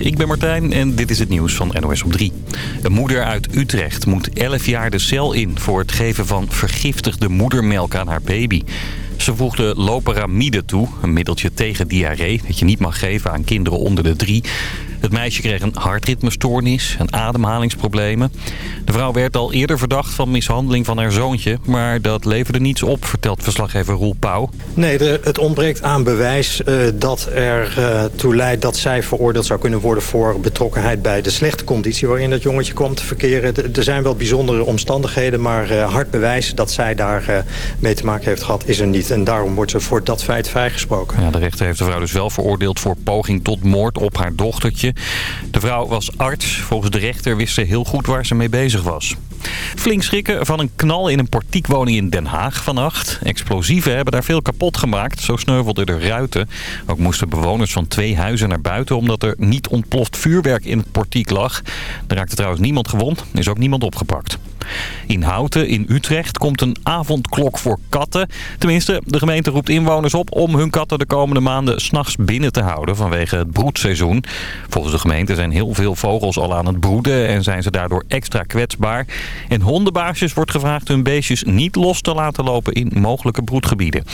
Ik ben Martijn en dit is het nieuws van NOS op 3. Een moeder uit Utrecht moet 11 jaar de cel in voor het geven van vergiftigde moedermelk aan haar baby. Ze voegde loperamide toe, een middeltje tegen diarree... dat je niet mag geven aan kinderen onder de drie. Het meisje kreeg een hartritmestoornis en ademhalingsproblemen. De vrouw werd al eerder verdacht van mishandeling van haar zoontje... maar dat leverde niets op, vertelt verslaggever Roel Pauw. Nee, de, het ontbreekt aan bewijs uh, dat er uh, toe leidt dat zij veroordeeld zou kunnen worden... voor betrokkenheid bij de slechte conditie waarin dat jongetje kwam te verkeren. De, er zijn wel bijzondere omstandigheden, maar uh, hard bewijs dat zij daar mee te maken heeft gehad is er niet. En daarom wordt ze voor dat feit vrijgesproken. Ja, de rechter heeft de vrouw dus wel veroordeeld voor poging tot moord op haar dochtertje. De vrouw was arts. Volgens de rechter wist ze heel goed waar ze mee bezig was. Flink schrikken van een knal in een portiekwoning in Den Haag vannacht. Explosieven hebben daar veel kapot gemaakt. Zo sneuvelden er ruiten. Ook moesten bewoners van twee huizen naar buiten... omdat er niet ontploft vuurwerk in het portiek lag. Er raakte trouwens niemand gewond. Is ook niemand opgepakt. In Houten, in Utrecht, komt een avondklok voor katten. Tenminste, de gemeente roept inwoners op om hun katten de komende maanden s'nachts binnen te houden vanwege het broedseizoen. Volgens de gemeente zijn heel veel vogels al aan het broeden en zijn ze daardoor extra kwetsbaar. En hondenbaasjes wordt gevraagd hun beestjes niet los te laten lopen in mogelijke broedgebieden.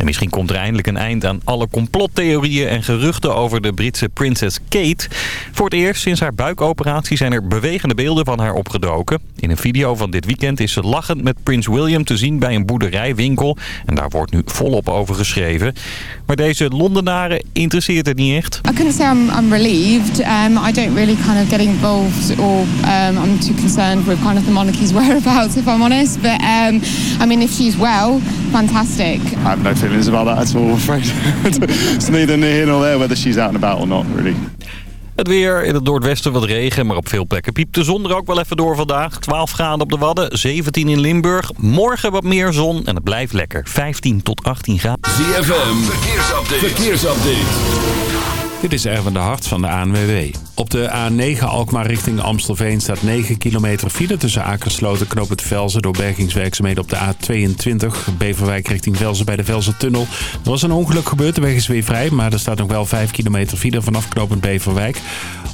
En misschien komt er eindelijk een eind aan alle complottheorieën en geruchten over de Britse prinses Kate. Voor het eerst sinds haar buikoperatie zijn er bewegende beelden van haar opgedoken. In een video van dit weekend is ze lachend met prins William te zien bij een boerderijwinkel. En daar wordt nu volop over geschreven. Maar deze Londenaren interesseert het niet echt. I couldn't say I'm relieved. Um, I don't really kind of get involved or um, I'm too concerned with kind of the monarchy's whereabouts if I'm honest. But um, I mean if she's well, fantastic. I have no feelings about that at all, I'm afraid. it's neither here nor there whether she's out and about or not, really. Het weer, in het noordwesten wat regen, maar op veel plekken piept de zon er ook wel even door vandaag. 12 graden op de Wadden, 17 in Limburg. Morgen wat meer zon en het blijft lekker. 15 tot 18 graden. ZFM, verkeersupdate. verkeersupdate. Dit is Erwin de Hart van de ANWB. Op de A9 Alkmaar richting Amstelveen staat 9 kilometer file tussen Akersloten, Knoop het Velzen door bergingswerkzaamheden op de A22. Beverwijk richting Velzen bij de Velzen-tunnel. Er was een ongeluk gebeurd, de weg is weer vrij, maar er staat nog wel 5 kilometer file vanaf knooppunt Beverwijk.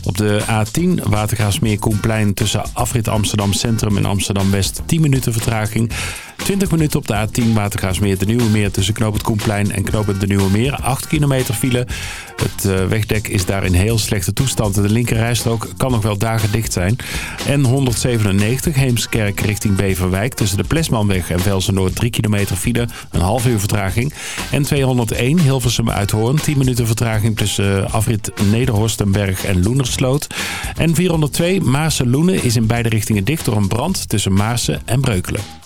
Op de A10 Watergraafsmeer Koenplein tussen afrit Amsterdam Centrum en Amsterdam West 10 minuten vertraging. 20 minuten op de A10 Watergraafsmeer de Nieuwe Meer tussen knooppunt Koenplein en knooppunt de Nieuwe Meer. 8 kilometer file. Het uh, wegdek is daar in heel slechte toestand. De linkerrijstrook kan nog wel dagen dicht zijn. En 197 Heemskerk richting Beverwijk tussen de Plesmanweg en Velsen Noord 3 kilometer file. Een half uur vertraging. En 201 Hilversum Uithoorn 10 minuten vertraging tussen afrit Nederhorstenberg en Loenersloot. En 402 Maarsen Loenen is in beide richtingen dicht door een brand tussen Maarsen en Breukelen.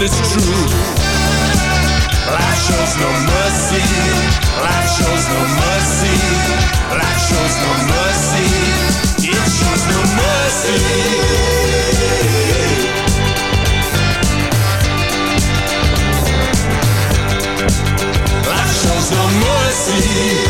but it's true. Life shows no mercy. Life shows no mercy. Life shows no mercy. It shows no mercy. Life shows no mercy.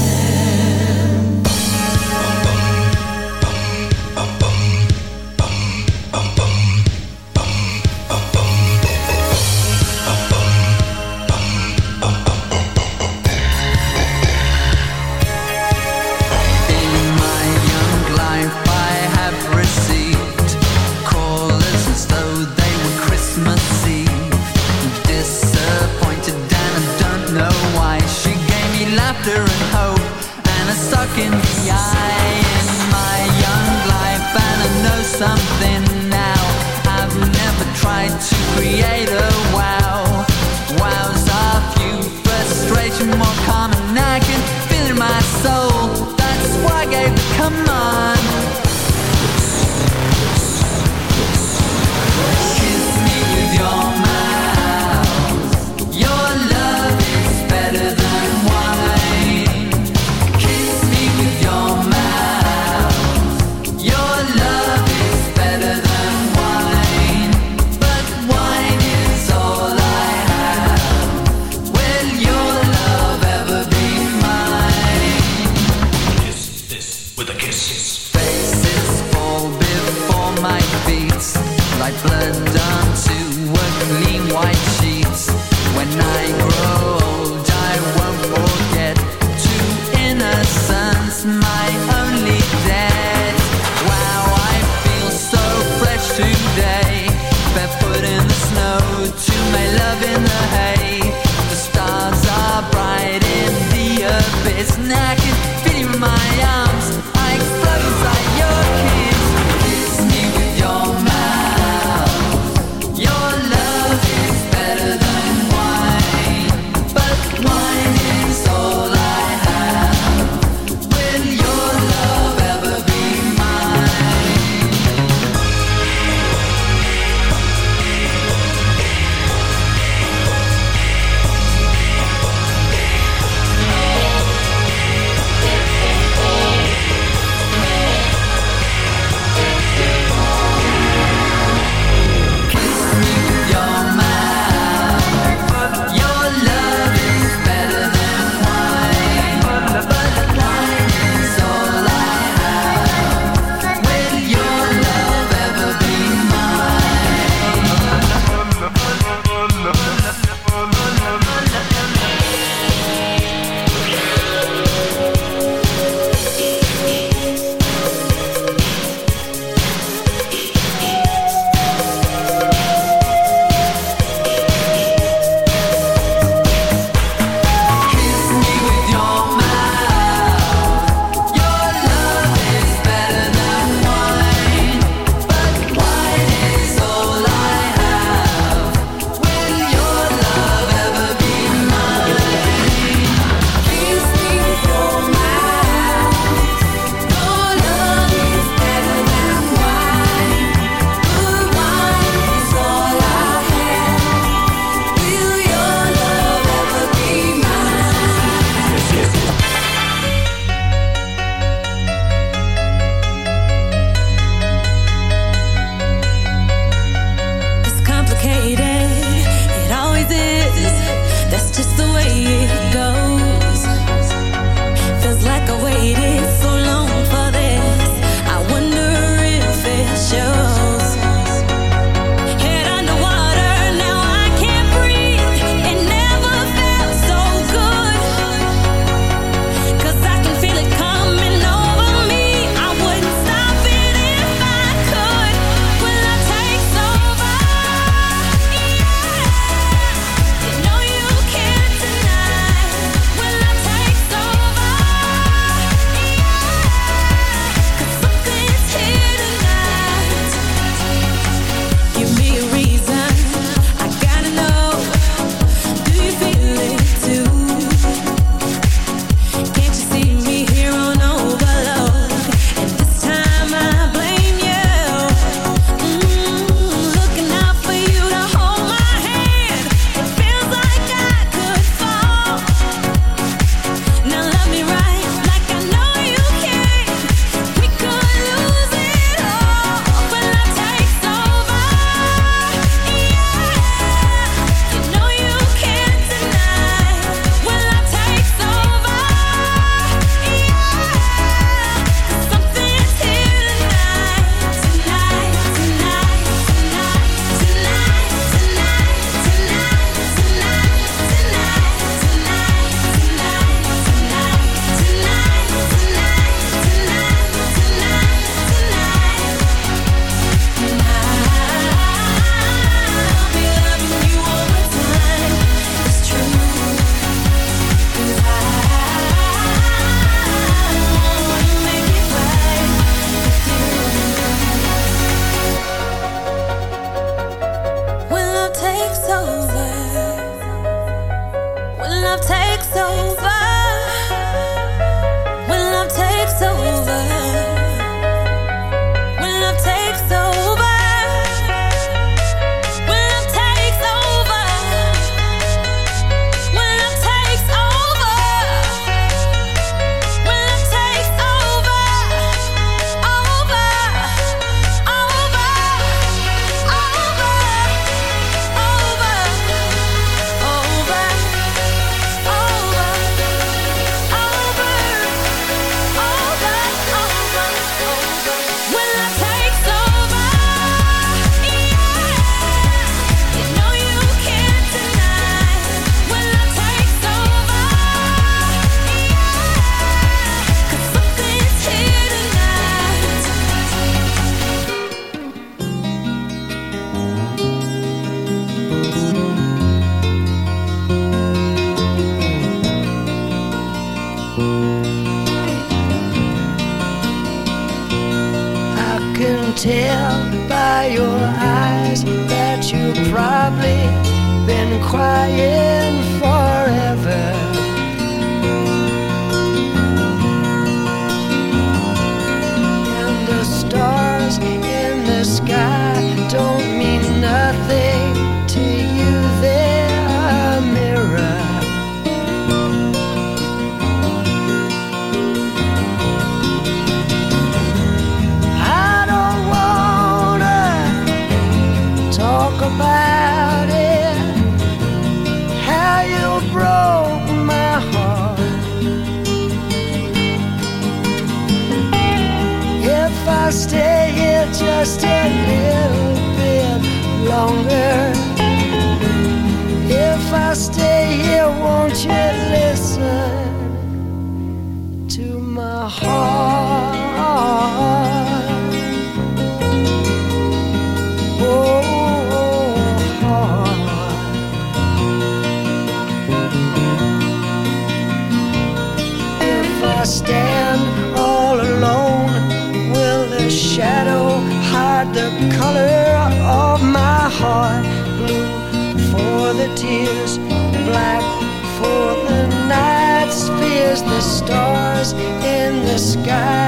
stars in the sky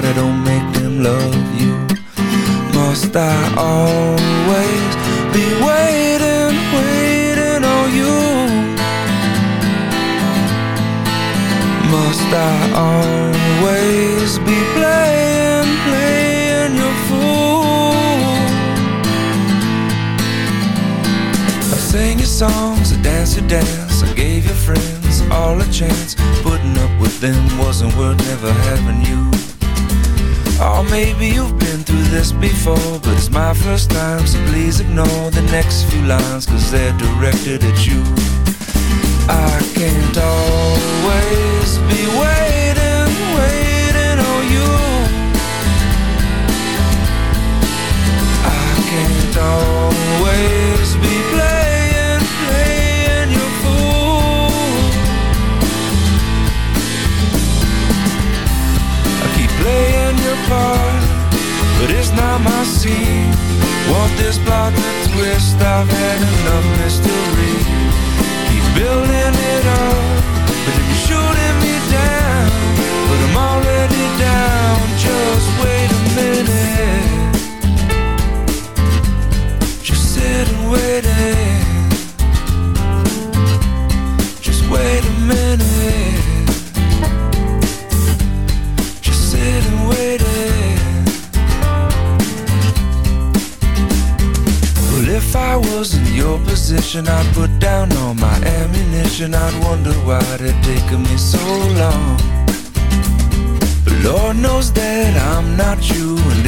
but I don't first time, so please ignore the next few lines, cause they're directed at you.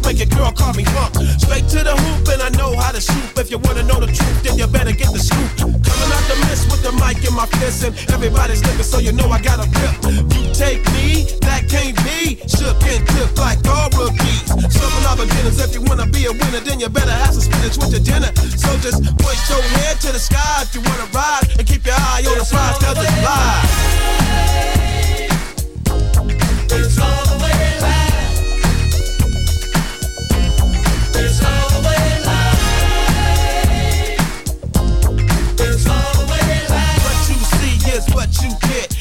a. Make your girl call me hunk. Straight to the hoop, and I know how to shoot. If you wanna know the truth, then you better get the scoop. Coming out the mist with the mic in my fist, and everybody's looking, so you know I got a grip. You take me, that can't be. Shook and took like all rookies. Serving all beginners. If you wanna be a winner, then you better have some spinach with your dinner. So just point your head to the sky if you wanna ride, and keep your eye on the prize, cause it's live. It's all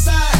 side.